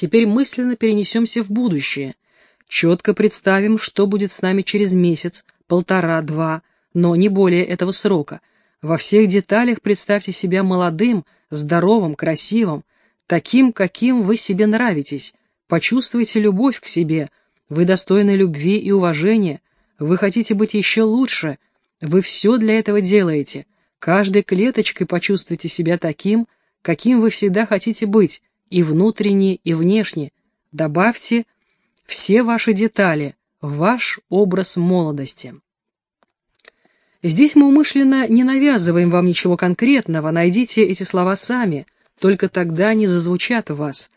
Теперь мысленно перенесемся в будущее. Четко представим, что будет с нами через месяц, полтора, два, но не более этого срока. Во всех деталях представьте себя молодым, здоровым, красивым, таким, каким вы себе нравитесь. Почувствуйте любовь к себе. Вы достойны любви и уважения. Вы хотите быть еще лучше. Вы все для этого делаете. Каждой клеточкой почувствуйте себя таким, каким вы всегда хотите быть, и внутренне, и внешне. Добавьте все ваши детали, ваш образ молодости. Здесь мы умышленно не навязываем вам ничего конкретного, найдите эти слова сами, только тогда они зазвучат в вас.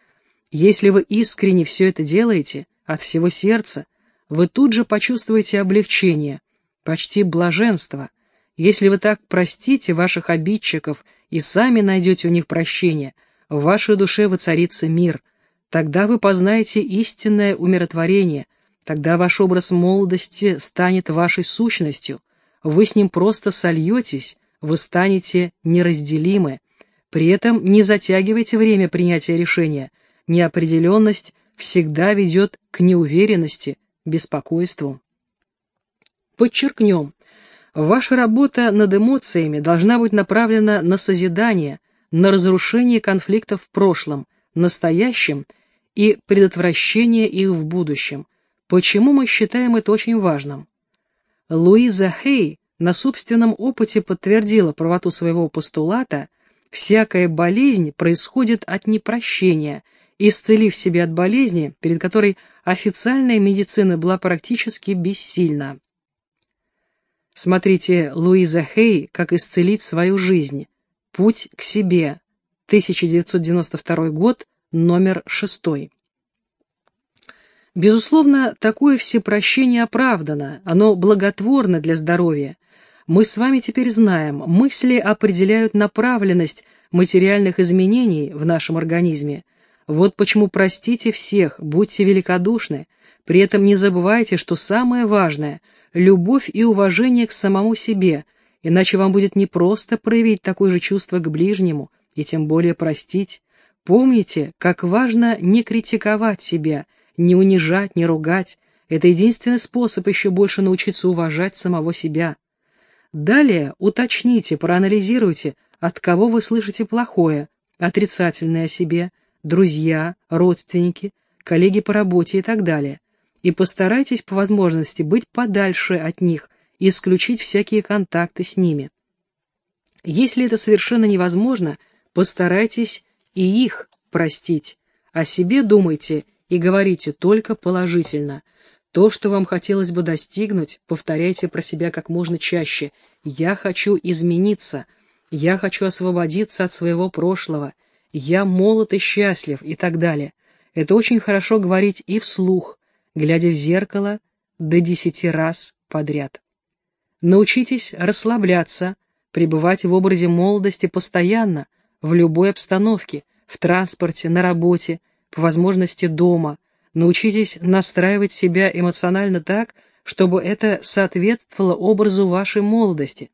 Если вы искренне все это делаете, от всего сердца, вы тут же почувствуете облегчение, почти блаженство. Если вы так простите ваших обидчиков и сами найдете у них прощение, в вашей душе воцарится мир, тогда вы познаете истинное умиротворение, тогда ваш образ молодости станет вашей сущностью, вы с ним просто сольетесь, вы станете неразделимы. При этом не затягивайте время принятия решения. Неопределенность всегда ведет к неуверенности, беспокойству. Подчеркнем, ваша работа над эмоциями должна быть направлена на созидание, на разрушение конфликтов в прошлом, настоящем и предотвращение их в будущем. Почему мы считаем это очень важным? Луиза Хей на собственном опыте подтвердила правоту своего постулата «всякая болезнь происходит от непрощения», исцелив себя от болезни, перед которой официальная медицина была практически бессильна. Смотрите Луиза Хей «Как исцелить свою жизнь. Путь к себе». 1992 год, номер 6. Безусловно, такое всепрощение оправдано, оно благотворно для здоровья. Мы с вами теперь знаем, мысли определяют направленность материальных изменений в нашем организме. Вот почему простите всех, будьте великодушны, при этом не забывайте, что самое важное – любовь и уважение к самому себе, иначе вам будет непросто проявить такое же чувство к ближнему и тем более простить. Помните, как важно не критиковать себя – не унижать, не ругать. Это единственный способ еще больше научиться уважать самого себя. Далее уточните, проанализируйте, от кого вы слышите плохое, отрицательное о себе, друзья, родственники, коллеги по работе и так далее. И постарайтесь по возможности быть подальше от них исключить всякие контакты с ними. Если это совершенно невозможно, постарайтесь и их простить. О себе думайте и говорите только положительно. То, что вам хотелось бы достигнуть, повторяйте про себя как можно чаще. «Я хочу измениться», «Я хочу освободиться от своего прошлого», «Я молод и счастлив» и так далее. Это очень хорошо говорить и вслух, глядя в зеркало до десяти раз подряд. Научитесь расслабляться, пребывать в образе молодости постоянно, в любой обстановке, в транспорте, на работе, по возможности дома, научитесь настраивать себя эмоционально так, чтобы это соответствовало образу вашей молодости,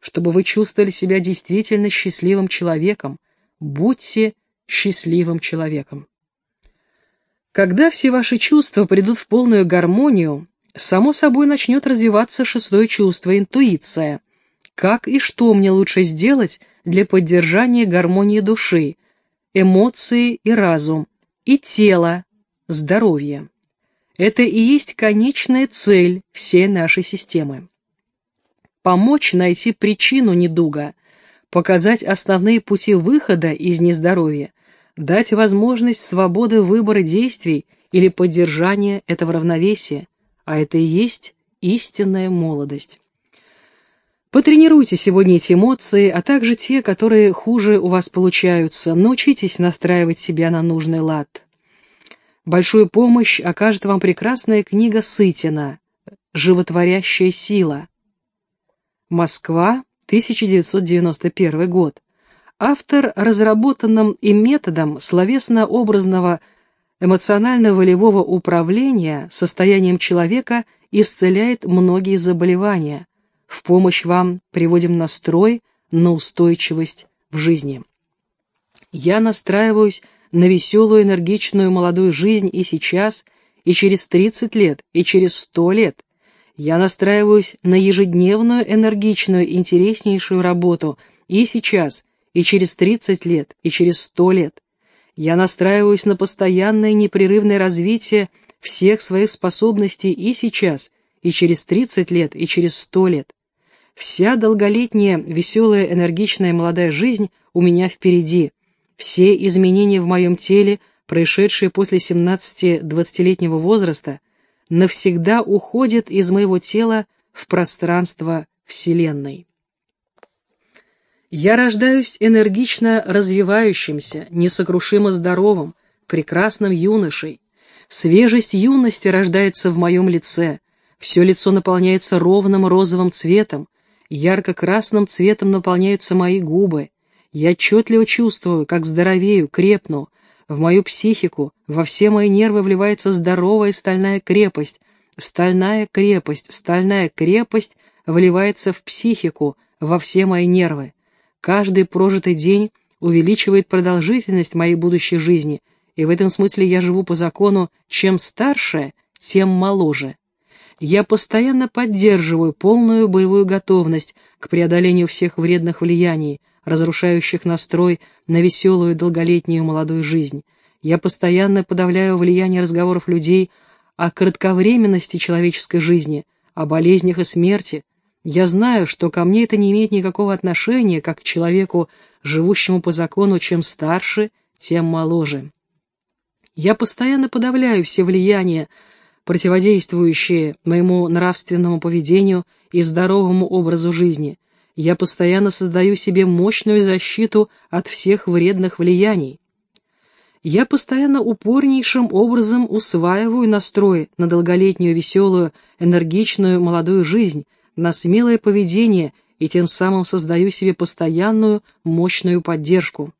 чтобы вы чувствовали себя действительно счастливым человеком. Будьте счастливым человеком. Когда все ваши чувства придут в полную гармонию, само собой начнет развиваться шестое чувство, интуиция. Как и что мне лучше сделать для поддержания гармонии души, эмоции и разум, и тело, здоровье. Это и есть конечная цель всей нашей системы. Помочь найти причину недуга, показать основные пути выхода из нездоровья, дать возможность свободы выбора действий или поддержания этого равновесия, а это и есть истинная молодость. Потренируйте сегодня эти эмоции, а также те, которые хуже у вас получаются. Научитесь настраивать себя на нужный лад. Большую помощь окажет вам прекрасная книга Сытина «Животворящая сила». Москва, 1991 год. Автор разработанным им методом словесно-образного эмоционально-волевого управления состоянием человека исцеляет многие заболевания – в помощь вам приводим настрой на устойчивость в жизни. Я настраиваюсь на веселую, энергичную молодую жизнь и сейчас, и через 30 лет, и через 100 лет. Я настраиваюсь на ежедневную, энергичную, интереснейшую работу и сейчас, и через 30 лет, и через 100 лет. Я настраиваюсь на постоянное непрерывное развитие всех своих способностей и сейчас, и через 30 лет, и через 100 лет. Вся долголетняя, веселая, энергичная молодая жизнь у меня впереди. Все изменения в моем теле, происшедшие после 17-20-летнего возраста, навсегда уходят из моего тела в пространство Вселенной. Я рождаюсь энергично развивающимся, несокрушимо здоровым, прекрасным юношей. Свежесть юности рождается в моем лице, все лицо наполняется ровным розовым цветом, ярко-красным цветом наполняются мои губы. Я отчетливо чувствую, как здоровею, крепну. В мою психику, во все мои нервы вливается здоровая стальная крепость. Стальная крепость, стальная крепость вливается в психику, во все мои нервы. Каждый прожитый день увеличивает продолжительность моей будущей жизни, и в этом смысле я живу по закону «чем старше, тем моложе». Я постоянно поддерживаю полную боевую готовность к преодолению всех вредных влияний, разрушающих настрой на веселую долголетнюю молодую жизнь. Я постоянно подавляю влияние разговоров людей о кратковременности человеческой жизни, о болезнях и смерти, я знаю, что ко мне это не имеет никакого отношения, как к человеку, живущему по закону, чем старше, тем моложе. Я постоянно подавляю все влияния, противодействующие моему нравственному поведению и здоровому образу жизни. Я постоянно создаю себе мощную защиту от всех вредных влияний. Я постоянно упорнейшим образом усваиваю настрой на долголетнюю, веселую, энергичную молодую жизнь, на смелое поведение и тем самым создаю себе постоянную, мощную поддержку.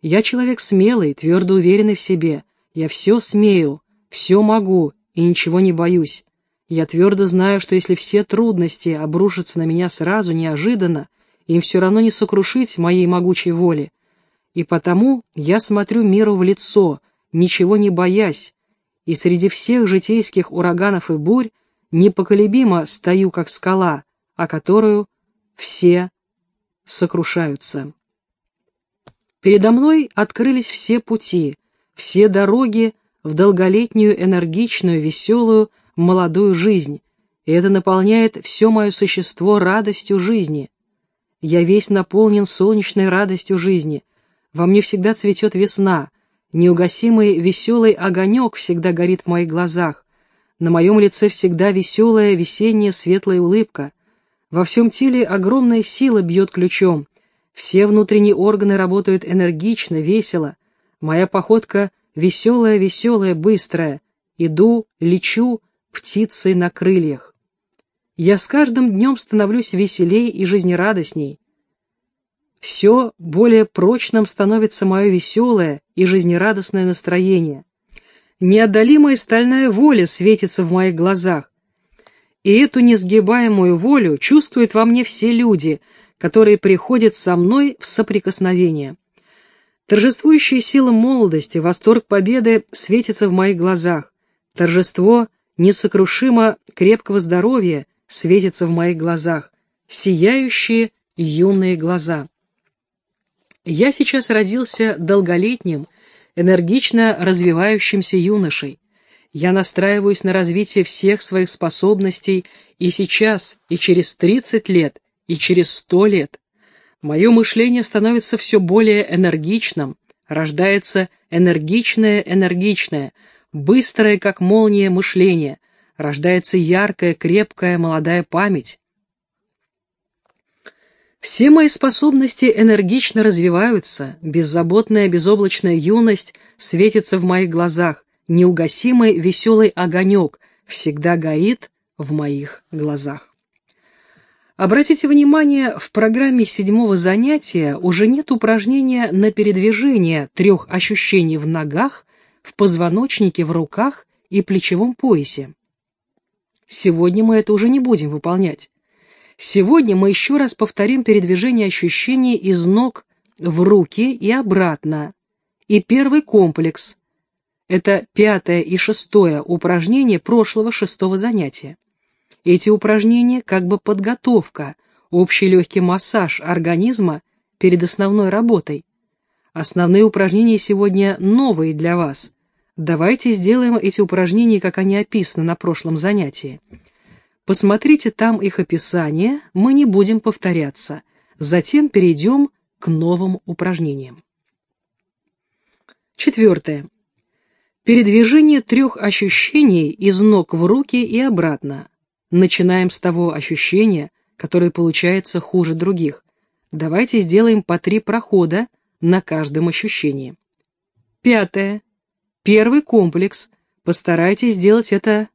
Я человек смелый, твердо уверенный в себе. Я все смею, все могу и ничего не боюсь. Я твердо знаю, что если все трудности обрушатся на меня сразу, неожиданно, им все равно не сокрушить моей могучей воли. И потому я смотрю миру в лицо, ничего не боясь, и среди всех житейских ураганов и бурь непоколебимо стою, как скала, о которую все сокрушаются. Передо мной открылись все пути, все дороги в долголетнюю, энергичную, веселую, молодую жизнь, и это наполняет все мое существо радостью жизни. Я весь наполнен солнечной радостью жизни, во мне всегда цветет весна, неугасимый веселый огонек всегда горит в моих глазах, на моем лице всегда веселая весенняя светлая улыбка. Во всем теле огромная сила бьет ключом. Все внутренние органы работают энергично, весело. Моя походка веселая, веселая, быстрая. Иду, лечу, птицей на крыльях. Я с каждым днем становлюсь веселей и жизнерадостней. Все более прочным становится мое веселое и жизнерадостное настроение. Неодолимая стальная воля светится в моих глазах. И эту несгибаемую волю чувствуют во мне все люди, которые приходят со мной в соприкосновение. Торжествующая сила молодости, восторг победы светится в моих глазах. Торжество несокрушимо крепкого здоровья светится в моих глазах. Сияющие юные глаза. Я сейчас родился долголетним, энергично развивающимся юношей. Я настраиваюсь на развитие всех своих способностей и сейчас, и через 30 лет, и через 100 лет. Мое мышление становится все более энергичным, рождается энергичное-энергичное, быстрое, как молния, мышление, рождается яркая, крепкая, молодая память, все мои способности энергично развиваются, беззаботная безоблачная юность светится в моих глазах, неугасимый веселый огонек всегда горит в моих глазах. Обратите внимание, в программе седьмого занятия уже нет упражнения на передвижение трех ощущений в ногах, в позвоночнике, в руках и плечевом поясе. Сегодня мы это уже не будем выполнять. Сегодня мы еще раз повторим передвижение ощущений из ног в руки и обратно, и первый комплекс. Это пятое и шестое упражнение прошлого шестого занятия. Эти упражнения как бы подготовка, общий легкий массаж организма перед основной работой. Основные упражнения сегодня новые для вас. Давайте сделаем эти упражнения, как они описаны на прошлом занятии. Посмотрите там их описание, мы не будем повторяться. Затем перейдем к новым упражнениям. Четвертое. Передвижение трех ощущений из ног в руки и обратно. Начинаем с того ощущения, которое получается хуже других. Давайте сделаем по три прохода на каждом ощущении. Пятое. Первый комплекс. Постарайтесь сделать это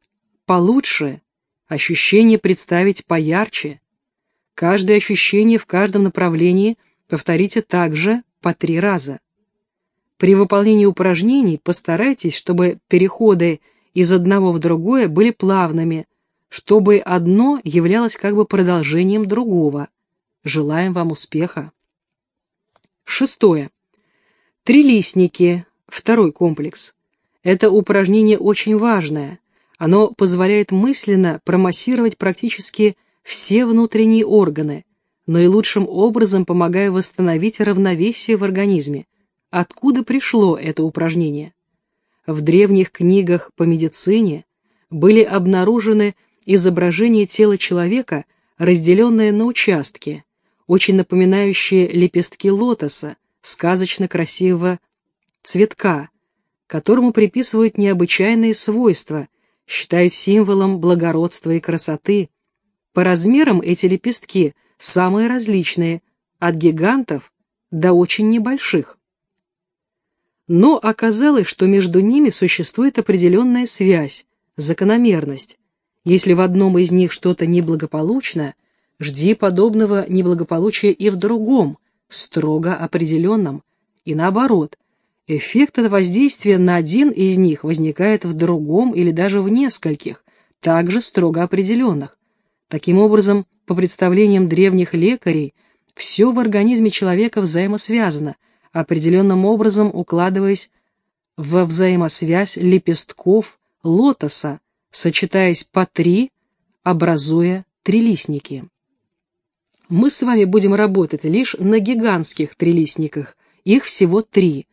получше, ощущение представить поярче. Каждое ощущение в каждом направлении повторите также по три раза. При выполнении упражнений постарайтесь, чтобы переходы из одного в другое были плавными, чтобы одно являлось как бы продолжением другого. Желаем вам успеха! Шестое. Трилистники. Второй комплекс. Это упражнение очень важное. Оно позволяет мысленно промассировать практически все внутренние органы, наилучшим образом помогая восстановить равновесие в организме. Откуда пришло это упражнение? В древних книгах по медицине были обнаружены изображения тела человека, разделенное на участки, очень напоминающие лепестки лотоса, сказочно красивого цветка, которому приписывают необычайные свойства, считают символом благородства и красоты. По размерам эти лепестки самые различные, от гигантов до очень небольших. Но оказалось, что между ними существует определенная связь, закономерность. Если в одном из них что-то неблагополучно, Жди подобного неблагополучия и в другом, строго определенном. И наоборот, эффект от воздействия на один из них возникает в другом или даже в нескольких, также строго определенных. Таким образом, по представлениям древних лекарей, все в организме человека взаимосвязано, определенным образом укладываясь во взаимосвязь лепестков лотоса, сочетаясь по три, образуя трилистники мы с вами будем работать лишь на гигантских трилистниках, их всего три.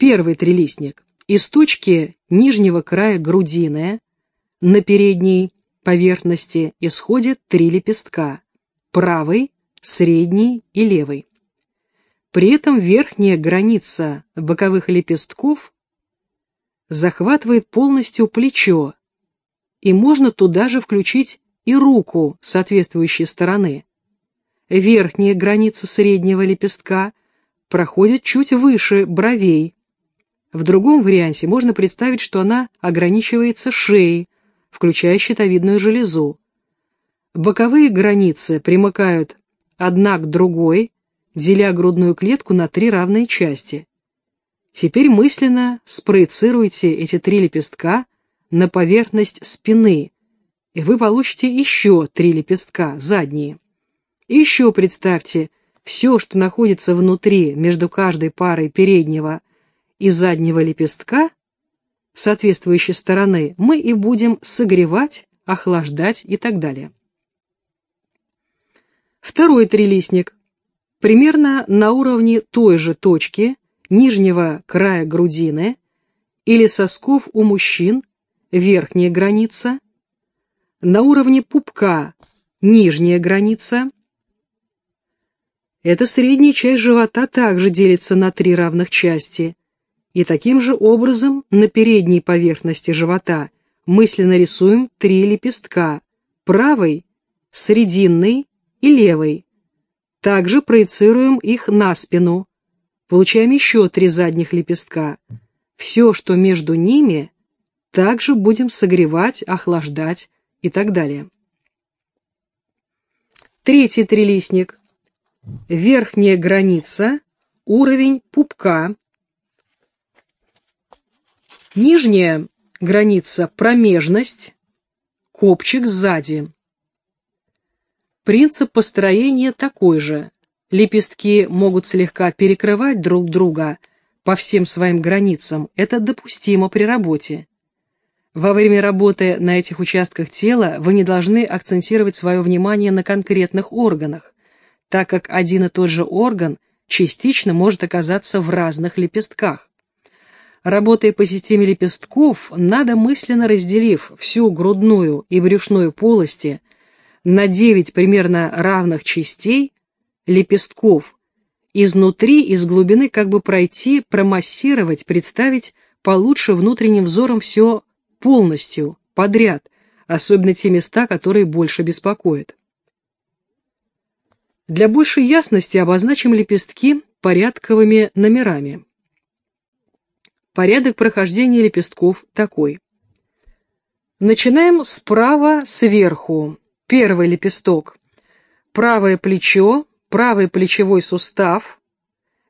Первый трилистник. Из точки нижнего края грудины на передней поверхности исходит три лепестка – правый, средний и левый. При этом верхняя граница боковых лепестков захватывает полностью плечо, и можно туда же включить и руку соответствующей стороны. Верхняя граница среднего лепестка проходит чуть выше бровей. В другом варианте можно представить, что она ограничивается шеей, включая щитовидную железу. Боковые границы примыкают одна к другой, деля грудную клетку на три равные части. Теперь мысленно спроецируйте эти три лепестка на поверхность спины, и вы получите еще три лепестка, задние. И еще представьте, все, что находится внутри, между каждой парой переднего и заднего лепестка, соответствующей стороны, мы и будем согревать, охлаждать и так далее. Второй трилистник. Примерно на уровне той же точки, нижнего края грудины или сосков у мужчин, верхняя граница – на уровне пупка нижняя граница. Эта средняя часть живота также делится на три равных части. И таким же образом на передней поверхности живота мысленно рисуем три лепестка – правый, срединный и левый. Также проецируем их на спину. Получаем еще три задних лепестка. Все, что между ними, также будем согревать, охлаждать, и так далее. Третий трилистник. Верхняя граница, уровень пупка. Нижняя граница, промежность, копчик сзади. Принцип построения такой же. Лепестки могут слегка перекрывать друг друга, по всем своим границам, это допустимо при работе. Во время работы на этих участках тела вы не должны акцентировать свое внимание на конкретных органах, так как один и тот же орган частично может оказаться в разных лепестках. Работая по системе лепестков, надо мысленно разделив всю грудную и брюшную полости на 9 примерно равных частей лепестков, изнутри, из глубины как бы пройти, промассировать, представить получше внутренним взором все полностью, подряд, особенно те места, которые больше беспокоят. Для большей ясности обозначим лепестки порядковыми номерами. Порядок прохождения лепестков такой. Начинаем справа сверху. Первый лепесток. Правое плечо, правый плечевой сустав,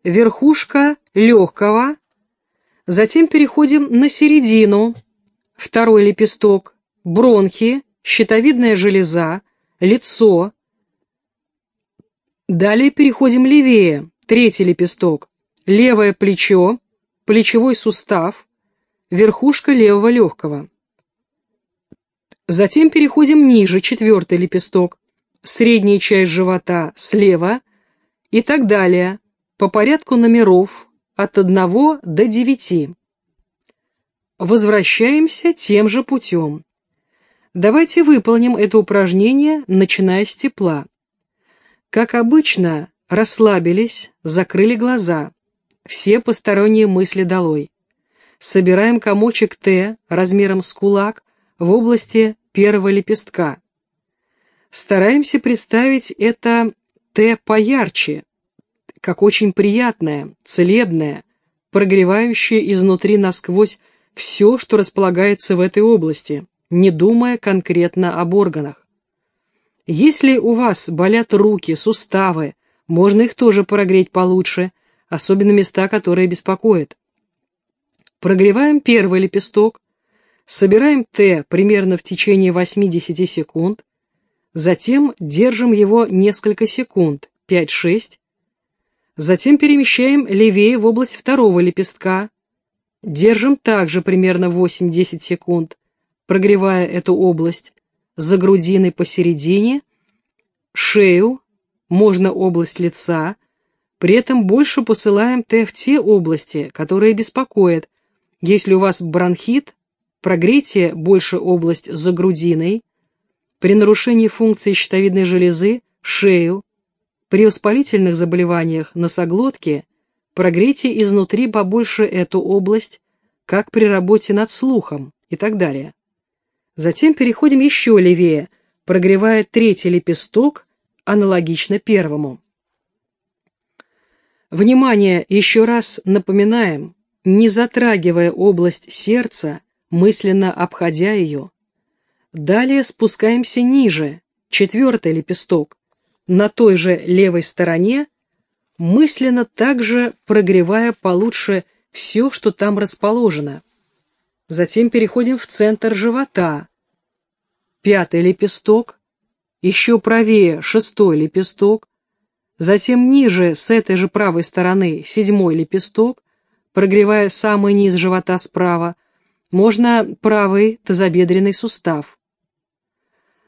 верхушка легкого. Затем переходим на середину, второй лепесток, бронхи, щитовидная железа, лицо. Далее переходим левее, третий лепесток, левое плечо, плечевой сустав, верхушка левого легкого. Затем переходим ниже, четвертый лепесток, средняя часть живота слева и так далее, по порядку номеров от 1 до 9. Возвращаемся тем же путем. Давайте выполним это упражнение, начиная с тепла. Как обычно, расслабились, закрыли глаза. Все посторонние мысли долой. Собираем комочек Т размером с кулак в области первого лепестка. Стараемся представить это Т поярче, как очень приятное, целебное, прогревающее изнутри насквозь все, что располагается в этой области, не думая конкретно об органах. Если у вас болят руки, суставы, можно их тоже прогреть получше, особенно места, которые беспокоят. Прогреваем первый лепесток, собираем Т примерно в течение 80 секунд, затем держим его несколько секунд, 5-6, затем перемещаем левее в область второго лепестка, Держим также примерно 8-10 секунд, прогревая эту область за грудиной посередине, шею, можно область лица, при этом больше посылаем Т в те области, которые беспокоят. Если у вас бронхит, прогрейте больше область за грудиной, при нарушении функции щитовидной железы – шею, при воспалительных заболеваниях носоглотки прогрейте изнутри побольше эту область, как при работе над слухом и так далее. Затем переходим еще левее, прогревая третий лепесток, аналогично первому. Внимание, еще раз напоминаем, не затрагивая область сердца, мысленно обходя ее. Далее спускаемся ниже, четвертый лепесток, на той же левой стороне мысленно также прогревая получше все, что там расположено. Затем переходим в центр живота. Пятый лепесток, еще правее шестой лепесток, затем ниже с этой же правой стороны седьмой лепесток, прогревая самый низ живота справа, можно правый тазобедренный сустав.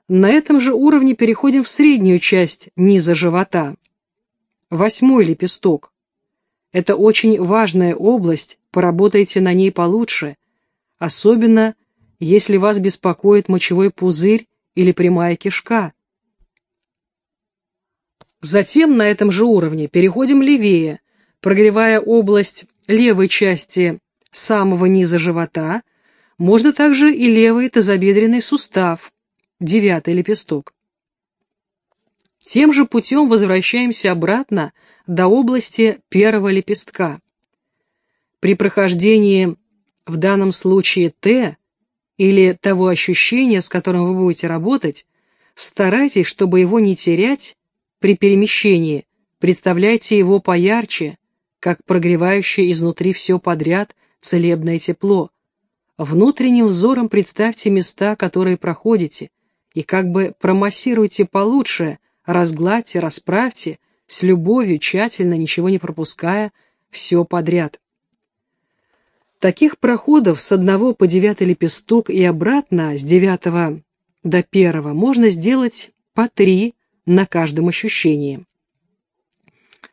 На этом же уровне переходим в среднюю часть низа живота. Восьмой лепесток. Это очень важная область, поработайте на ней получше, особенно если вас беспокоит мочевой пузырь или прямая кишка. Затем на этом же уровне переходим левее, прогревая область левой части самого низа живота, можно также и левый тазобедренный сустав, девятый лепесток. Тем же путем возвращаемся обратно до области первого лепестка. При прохождении в данном случае Т или того ощущения, с которым вы будете работать, старайтесь, чтобы его не терять при перемещении, представляйте его поярче, как прогревающее изнутри все подряд целебное тепло. Внутренним взором представьте места, которые проходите, и как бы промассируйте получше – разгладьте, расправьте, с любовью, тщательно, ничего не пропуская, все подряд. Таких проходов с одного по девятый лепесток и обратно с девятого до первого можно сделать по три на каждом ощущении.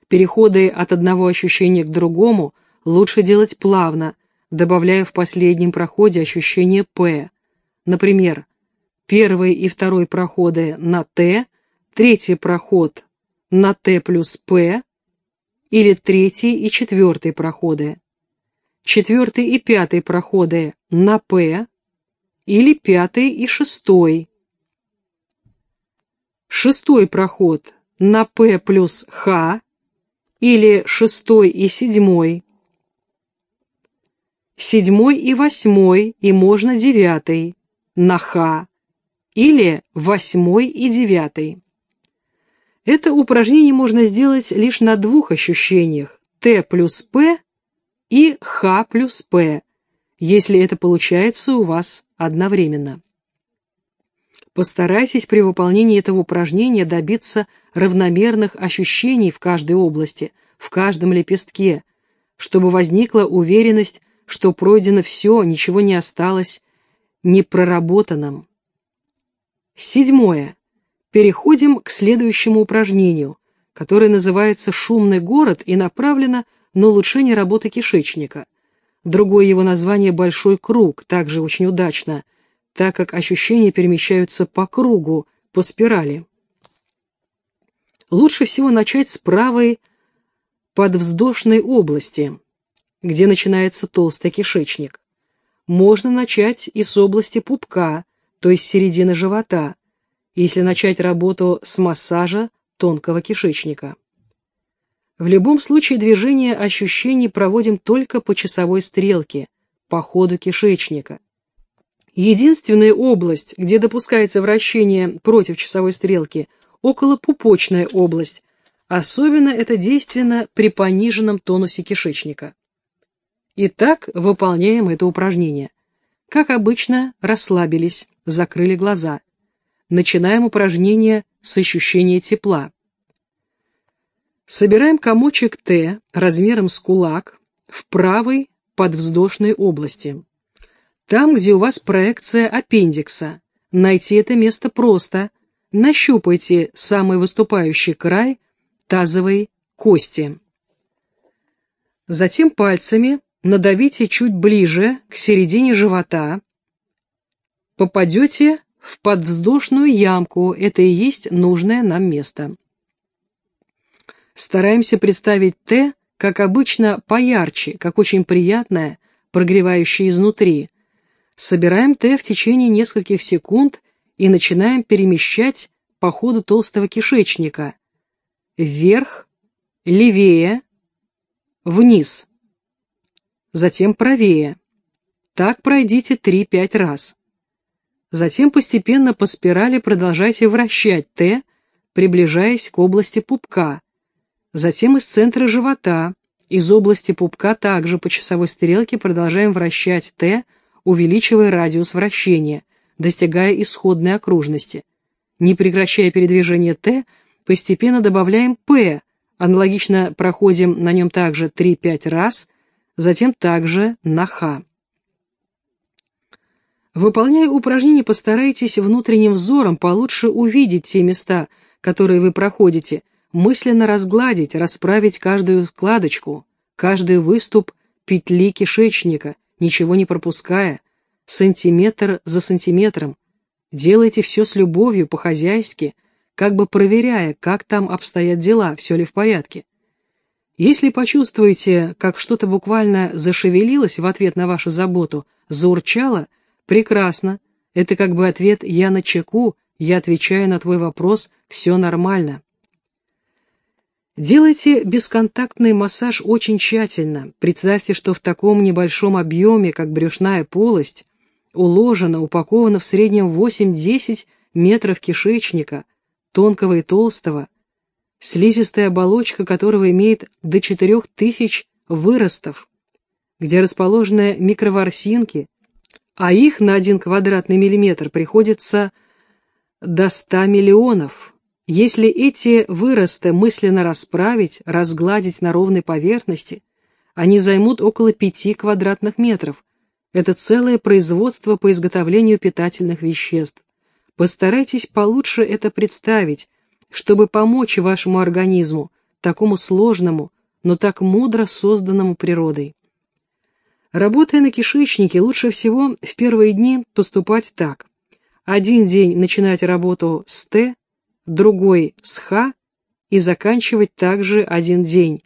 Переходы от одного ощущения к другому лучше делать плавно, добавляя в последнем проходе ощущение «П». Например, первый и второй проходы на «Т», третий проход на «Т плюс П» или третий и четвертый проходы, четвертый и пятый проходы на «П» или пятый и шестой, шестой проход на П плюс Х или шестой и седьмой, седьмой и восьмой и можно девятый на Х или восьмой и девятый. Это упражнение можно сделать лишь на двух ощущениях Т плюс П и Х плюс П, если это получается у вас одновременно. Постарайтесь при выполнении этого упражнения добиться равномерных ощущений в каждой области, в каждом лепестке, чтобы возникла уверенность, что пройдено все, ничего не осталось непроработанным. Седьмое. Переходим к следующему упражнению, которое называется «Шумный город» и направлено на улучшение работы кишечника. Другое его название «Большой круг», также очень удачно – так как ощущения перемещаются по кругу, по спирали. Лучше всего начать с правой подвздошной области, где начинается толстый кишечник. Можно начать и с области пупка, то есть середины живота, если начать работу с массажа тонкого кишечника. В любом случае движение ощущений проводим только по часовой стрелке, по ходу кишечника. Единственная область, где допускается вращение против часовой стрелки, околопупочная область. Особенно это действенно при пониженном тонусе кишечника. Итак, выполняем это упражнение. Как обычно, расслабились, закрыли глаза. Начинаем упражнение с ощущения тепла. Собираем комочек Т размером с кулак в правой подвздошной области. Там, где у вас проекция аппендикса. Найти это место просто. Нащупайте самый выступающий край тазовой кости. Затем пальцами надавите чуть ближе к середине живота. Попадете в подвздошную ямку, это и есть нужное нам место. Стараемся представить Т, как обычно, поярче, как очень приятное, прогревающее изнутри, Собираем Т в течение нескольких секунд и начинаем перемещать по ходу толстого кишечника. Вверх, левее, вниз. Затем правее. Так пройдите 3-5 раз. Затем постепенно по спирали продолжайте вращать Т, приближаясь к области пупка. Затем из центра живота, из области пупка также по часовой стрелке продолжаем вращать Т, увеличивая радиус вращения, достигая исходной окружности. Не прекращая передвижение Т, постепенно добавляем П, аналогично проходим на нем также 3-5 раз, затем также на Х. Выполняя упражнение, постарайтесь внутренним взором получше увидеть те места, которые вы проходите, мысленно разгладить, расправить каждую складочку, каждый выступ петли кишечника, ничего не пропуская, сантиметр за сантиметром. Делайте все с любовью, по-хозяйски, как бы проверяя, как там обстоят дела, все ли в порядке. Если почувствуете, как что-то буквально зашевелилось в ответ на вашу заботу, заурчало, прекрасно. Это как бы ответ «я на чеку», я отвечаю на твой вопрос, все нормально. Делайте бесконтактный массаж очень тщательно. Представьте, что в таком небольшом объеме, как брюшная полость, уложено, упаковано в среднем 8-10 метров кишечника, тонкого и толстого, слизистая оболочка которого имеет до 4000 выростов, где расположены микроворсинки, а их на один квадратный миллиметр приходится до 100 миллионов. Если эти выросты мысленно расправить, разгладить на ровной поверхности, Они займут около 5 квадратных метров. Это целое производство по изготовлению питательных веществ. Постарайтесь получше это представить, чтобы помочь вашему организму, такому сложному, но так мудро созданному природой. Работая на кишечнике, лучше всего в первые дни поступать так. Один день начинать работу с Т, другой с Х и заканчивать также один день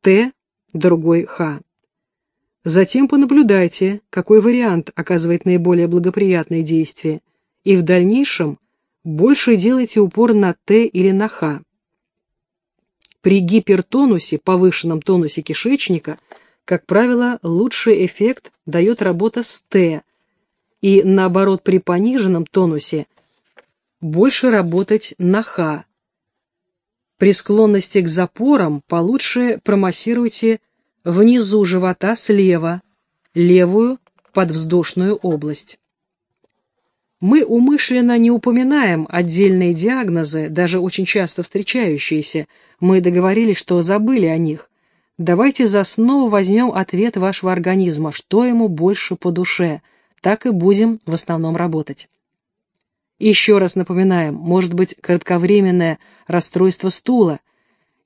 Т, другой Х. Затем понаблюдайте, какой вариант оказывает наиболее благоприятное действие, и в дальнейшем больше делайте упор на Т или на Х. При гипертонусе, повышенном тонусе кишечника, как правило, лучший эффект дает работа с Т, и наоборот при пониженном тонусе больше работать на Х. При склонности к запорам получше промассируйте внизу живота слева, левую подвздошную область. Мы умышленно не упоминаем отдельные диагнозы, даже очень часто встречающиеся. Мы договорились, что забыли о них. Давайте за основу возьмем ответ вашего организма, что ему больше по душе. Так и будем в основном работать. Еще раз напоминаем, может быть кратковременное расстройство стула.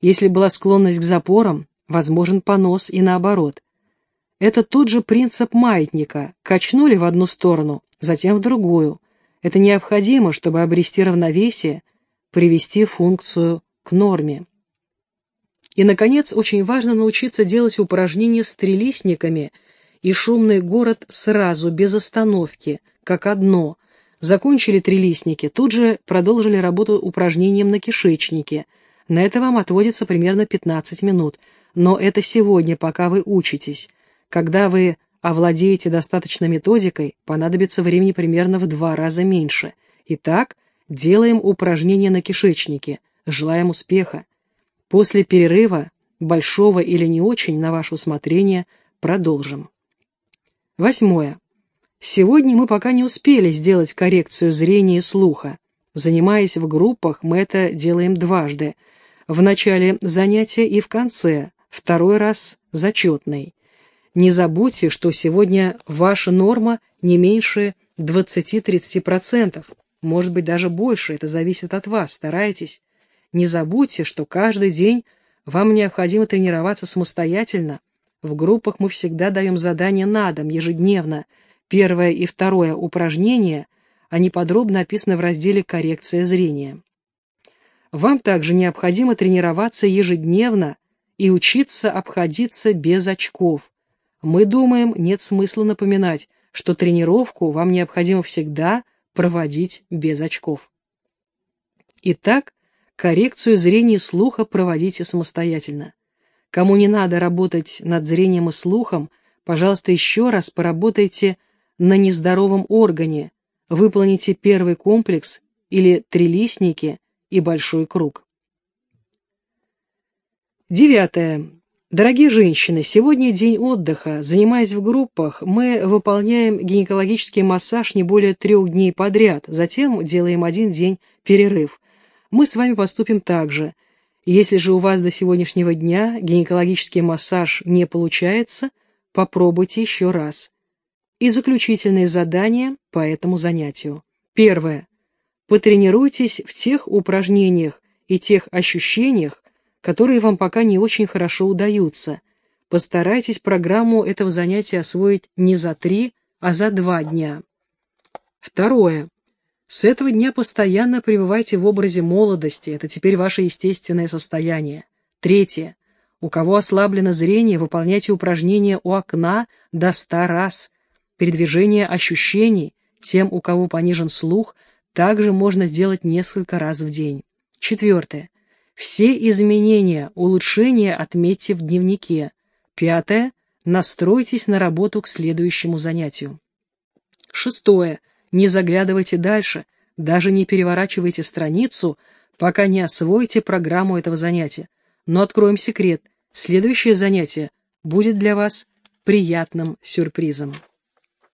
Если была склонность к запорам, возможен понос и наоборот. Это тот же принцип маятника. Качнули в одну сторону, затем в другую. Это необходимо, чтобы обрести равновесие, привести функцию к норме. И, наконец, очень важно научиться делать упражнения с трелистниками и шумный город сразу, без остановки, как одно. Закончили трелистники, тут же продолжили работу упражнением на кишечнике. На это вам отводится примерно 15 минут. Но это сегодня, пока вы учитесь. Когда вы овладеете достаточно методикой, понадобится времени примерно в два раза меньше. Итак, делаем упражнения на кишечнике. Желаем успеха. После перерыва, большого или не очень, на ваше усмотрение, продолжим. Восьмое. Сегодня мы пока не успели сделать коррекцию зрения и слуха. Занимаясь в группах, мы это делаем дважды. В начале занятия и в конце, второй раз зачетный. Не забудьте, что сегодня ваша норма не меньше 20-30%, может быть даже больше, это зависит от вас, старайтесь. Не забудьте, что каждый день вам необходимо тренироваться самостоятельно. В группах мы всегда даем задания на дом, ежедневно. Первое и второе упражнения, они подробно описаны в разделе «Коррекция зрения». Вам также необходимо тренироваться ежедневно и учиться обходиться без очков. Мы думаем, нет смысла напоминать, что тренировку вам необходимо всегда проводить без очков. Итак, коррекцию зрения и слуха проводите самостоятельно. Кому не надо работать над зрением и слухом, пожалуйста, еще раз поработайте на нездоровом органе, выполните первый комплекс или трилистники и большой круг. Девятое. Дорогие женщины, сегодня день отдыха. Занимаясь в группах, мы выполняем гинекологический массаж не более трех дней подряд, затем делаем один день перерыв. Мы с вами поступим так же. Если же у вас до сегодняшнего дня гинекологический массаж не получается, попробуйте еще раз. И заключительные задания по этому занятию. Первое. Потренируйтесь в тех упражнениях и тех ощущениях, которые вам пока не очень хорошо удаются. Постарайтесь программу этого занятия освоить не за три, а за два дня. Второе. С этого дня постоянно пребывайте в образе молодости, это теперь ваше естественное состояние. Третье. У кого ослаблено зрение, выполняйте упражнения у окна до ста раз. Передвижение ощущений, тем, у кого понижен слух, также можно сделать несколько раз в день. Четвертое. Все изменения, улучшения отметьте в дневнике. Пятое. Настройтесь на работу к следующему занятию. Шестое. Не заглядывайте дальше, даже не переворачивайте страницу, пока не освоите программу этого занятия. Но откроем секрет. Следующее занятие будет для вас приятным сюрпризом.